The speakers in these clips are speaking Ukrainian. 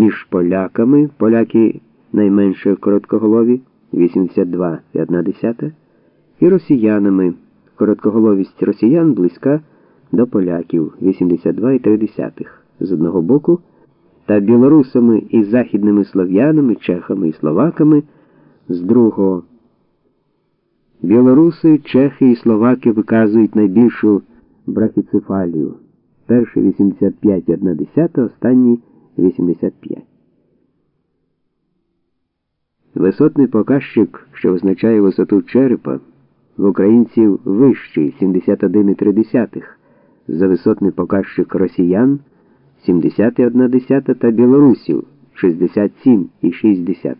між поляками, поляки найменше короткоголові 82,1, і росіянами. Короткоголовість росіян близька до поляків 82,3 з одного боку, та білорусами і західними слов'янами, чехами і словаками з другого. Білоруси, чехи і словаки виказують найбільшу брахіцефалію. Перший 85,1, останній 85. Висотний показчик, що означає висоту черепа, в українців вищий 71,3, за висотний показчик росіян 71 та білорусів 67,6.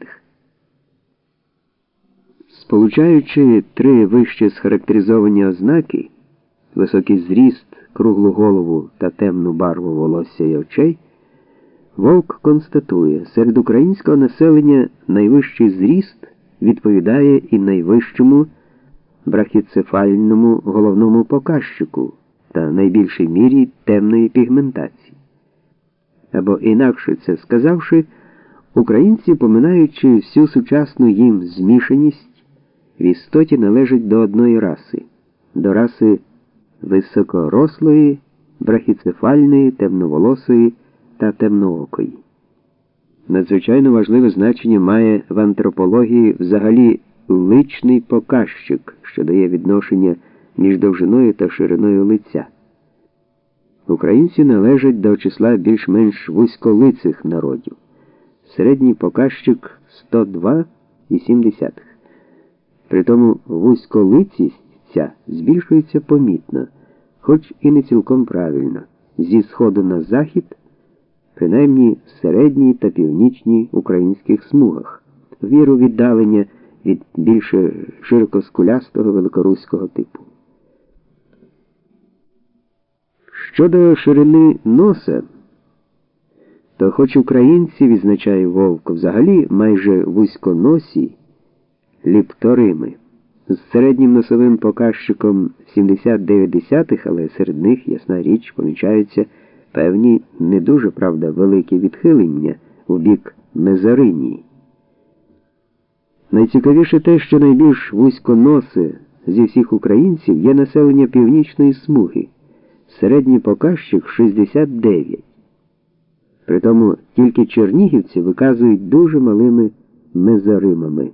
Сполучаючи три вище схарактеризовані ознаки високий зріст, круглу голову та темну барву волосся і очей, Вовк констатує, серед українського населення найвищий зріст відповідає і найвищому брахіцефальному головному показчику та найбільшій мірі темної пігментації. Або інакше це сказавши, українці, поминаючи всю сучасну їм змішаність, в істоті належать до одної раси, до раси високорослої, брахіцефальної, темноволосої та темноокої. Надзвичайно важливе значення має в антропології взагалі личний показчик, що дає відношення між довжиною та шириною лиця. Українці належать до числа більш-менш вузьколицих народів. Середній показчик 102,7. Притому вузьколицість ця збільшується помітно, хоч і не цілком правильно, зі сходу на захід принаймні в середній та північній українських смугах, віру віддалення від більше широкоскулястого великоруського типу. Щодо ширини носа, то хоч українці, відзначає Вовк, взагалі майже вузьконосі ліпторими, з середнім носовим показчиком 79, але серед них, ясна річ, помічаються певні не дуже, правда, великі відхилення у бік мезаринії. Найцікавіше те, що найбільш вузьконосе зі всіх українців є населення північної смуги, середній показчик 69. Притому тільки чернігівці виказують дуже малими мезоримами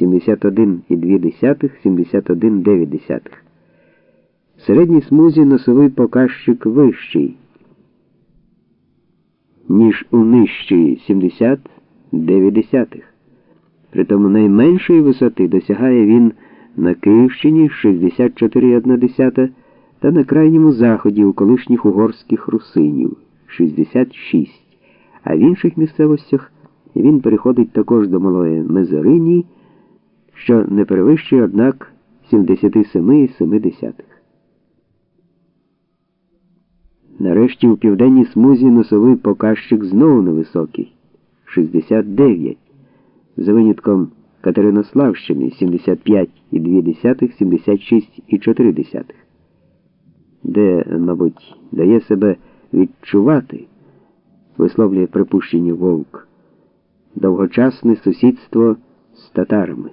71,2, 71,9. В середній смузі носовий показчик вищий ніж у нижчої 70,9. Притому найменшої висоти досягає він на Київщині 64,1 та на крайньому заході у колишніх угорських русинів 66, а в інших місцевостях він переходить також до малої Мезоринії, що не перевищує, однак, 77,7. Нарешті у південній смузі носовий показчик знову невисокий 69, за винятком Катеринославщини 75,2, 76,4, де, мабуть, дає себе відчувати, висловлює припущення вовк, довгочасне сусідство з татарами.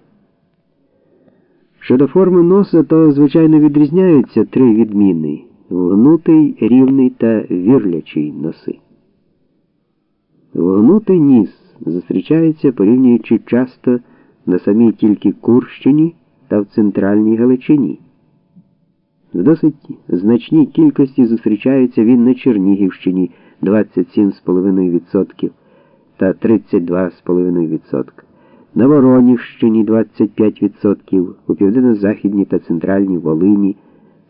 Щодо форми носа, то, звичайно, відрізняються три відміни вгнутий, рівний та вірлячий носи. Вгнутий ніс зустрічається порівнюючи часто на самій тільки Курщині та в центральній Галичині. В досить значній кількості зустрічається він на Чернігівщині 27,5% та 32,5%, на Вороніщині 25%, у південно-західній та центральній Волині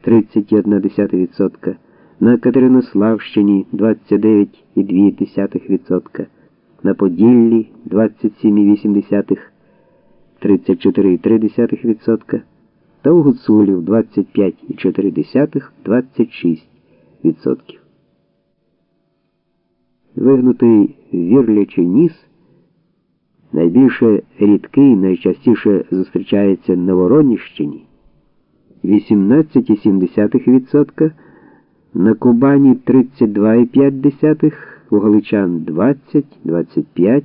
30,1%, на Катеринославщині 29,2%, на Поділлі 27,8%, 34,3% та у Гуцулів 25,4%, 26%. Вигнутий вірлячий ніс найбільше рідкий, найчастіше зустрічається на Вороніщині. 18,7%, на Кубані 32,5%, у галичан 20, 25,